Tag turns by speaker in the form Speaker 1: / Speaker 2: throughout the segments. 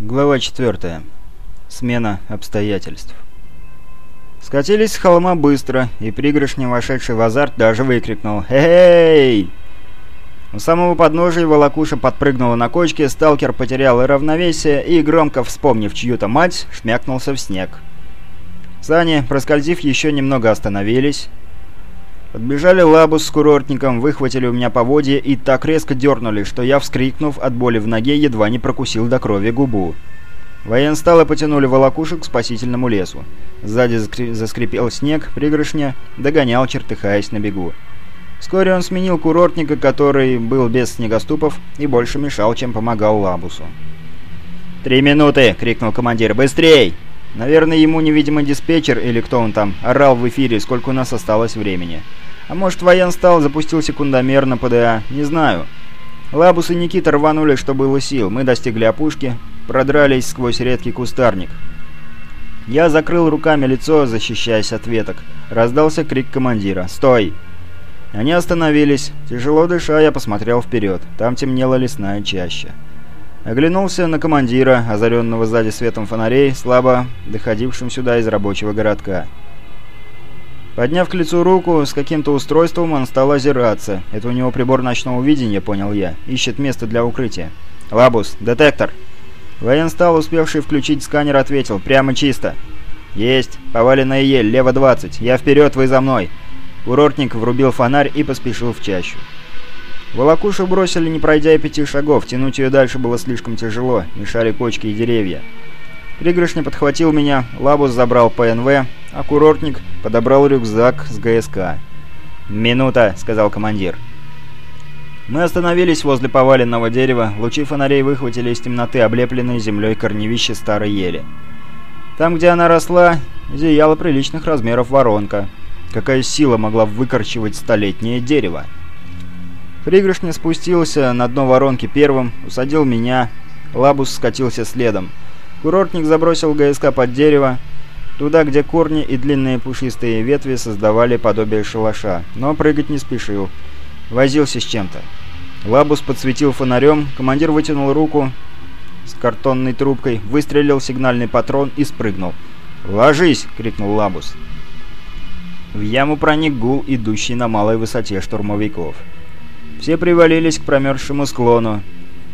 Speaker 1: Глава 4. Смена обстоятельств. Скатились с холма быстро, и пригоршня, вошедший в азарт, даже выкрикнул «Эй!». У самого подножия волокуша подпрыгнула на кочке, сталкер потерял равновесие и, громко вспомнив чью-то мать, шмякнулся в снег. Сани, проскользив еще немного, остановились. Подбежали лабус с курортником, выхватили у меня поводья и так резко дернули, что я, вскрикнув от боли в ноге, едва не прокусил до крови губу. Военсталы потянули волокушек к спасительному лесу. Сзади заскрипел снег, пригоршня догонял, чертыхаясь на бегу. Вскоре он сменил курортника, который был без снегоступов и больше мешал, чем помогал Лабусу. «Три минуты!» — крикнул командир. «Быстрей!» Наверное, ему невидимый диспетчер, или кто он там, орал в эфире, сколько у нас осталось времени. А может, военстал запустил секундомер на ПДА, не знаю. Лабус и Никита рванули, что было сил. Мы достигли опушки, продрались сквозь редкий кустарник. Я закрыл руками лицо, защищаясь от веток. Раздался крик командира. «Стой!» Они остановились. Тяжело дыша, я посмотрел вперед. Там темнела лесная чаща. Оглянулся на командира, озаренного сзади светом фонарей, слабо доходившим сюда из рабочего городка. Подняв к лицу руку, с каким-то устройством он стал озираться. Это у него прибор ночного видения, понял я. Ищет место для укрытия. «Лабус, детектор!» Военстал, успевший включить сканер, ответил. «Прямо чисто». «Есть. Поваленная ель, лево 20. Я вперед, вы за мной». Курортник врубил фонарь и поспешил в чащу. Волокушу бросили, не пройдя и пяти шагов. Тянуть ее дальше было слишком тяжело, мешали кочки и деревья. Пригоршня подхватил меня, Лабус забрал ПНВ, а курортник подобрал рюкзак с ГСК. «Минута», — сказал командир. Мы остановились возле поваленного дерева, лучи фонарей выхватили из темноты облепленные землей корневище старой ели. Там, где она росла, зияла приличных размеров воронка. Какая сила могла выкорчевать столетнее дерево? Пригоршня спустился на дно воронки первым, усадил меня. Лабус скатился следом. Курортник забросил ГСК под дерево, туда, где корни и длинные пушистые ветви создавали подобие шалаша, но прыгать не спешил. Возился с чем-то. Лабус подсветил фонарем, командир вытянул руку с картонной трубкой, выстрелил сигнальный патрон и спрыгнул. «Ложись!» — крикнул Лабус. В яму проник гул, идущий на малой высоте штурмовиков. Все привалились к промерзшему склону.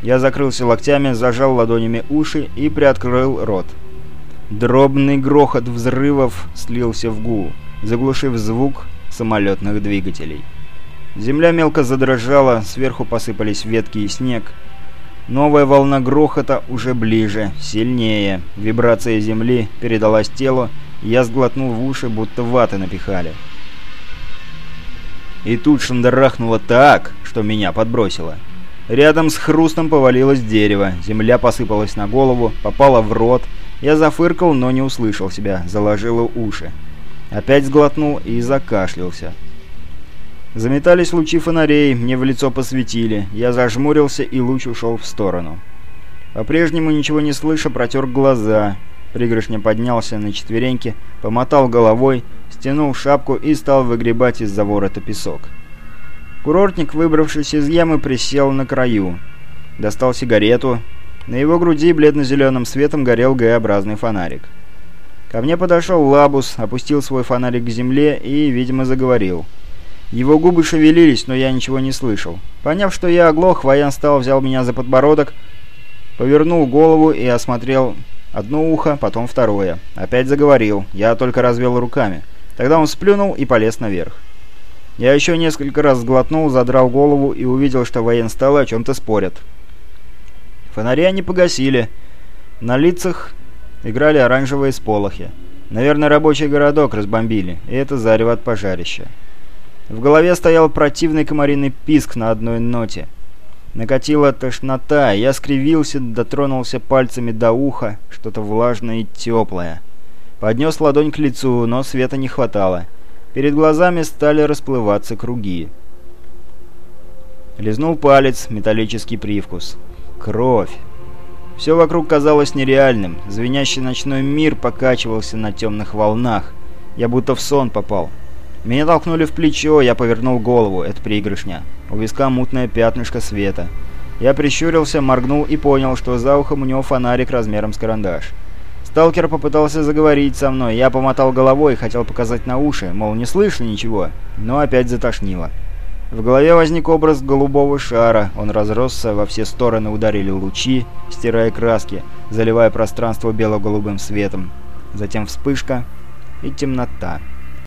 Speaker 1: Я закрылся локтями, зажал ладонями уши и приоткрыл рот. Дробный грохот взрывов слился в гул, заглушив звук самолетных двигателей. Земля мелко задрожала, сверху посыпались ветки и снег. Новая волна грохота уже ближе, сильнее. Вибрация земли передалась телу, я сглотнул в уши, будто ваты напихали. И тут шандарахнуло так, что меня подбросило. Рядом с хрустом повалилось дерево, земля посыпалась на голову, попала в рот. Я зафыркал, но не услышал себя, заложило уши. Опять сглотнул и закашлялся. Заметались лучи фонарей, мне в лицо посветили. Я зажмурился, и луч ушел в сторону. По-прежнему ничего не слыша, протер глаза. Пригоршня поднялся на четвереньки, помотал головой, стянул шапку и стал выгребать из-за ворота песок. Курортник, выбравшись из ямы, присел на краю. Достал сигарету. На его груди бледно-зеленым светом горел Г-образный фонарик. Ко мне подошел Лабус, опустил свой фонарик к земле и, видимо, заговорил. Его губы шевелились, но я ничего не слышал. Поняв, что я оглох, воян стал, взял меня за подбородок, повернул голову и осмотрел Одно ухо, потом второе. Опять заговорил. Я только развел руками. Тогда он сплюнул и полез наверх. Я еще несколько раз сглотнул, задрал голову и увидел, что военсталы о чем-то спорят. Фонари они погасили. На лицах играли оранжевые сполохи. Наверное, рабочий городок разбомбили, и это зарево от пожарища. В голове стоял противный комариный писк на одной ноте. Накатила тошнота, я скривился, дотронулся пальцами до уха, что-то влажное и теплое. Поднес ладонь к лицу, но света не хватало. Перед глазами стали расплываться круги. Лизнул палец, металлический привкус. Кровь. Все вокруг казалось нереальным. Звенящий ночной мир покачивался на темных волнах. Я будто в сон попал. Меня толкнули в плечо, я повернул голову. Это приигрышня. У виска мутное пятнышко света. Я прищурился, моргнул и понял, что за ухом у него фонарик размером с карандаш. Сталкер попытался заговорить со мной, я помотал головой, хотел показать на уши, мол, не слышно ничего, но опять затошнило. В голове возник образ голубого шара, он разросся, во все стороны ударили лучи, стирая краски, заливая пространство бело-голубым светом. Затем вспышка и темнота.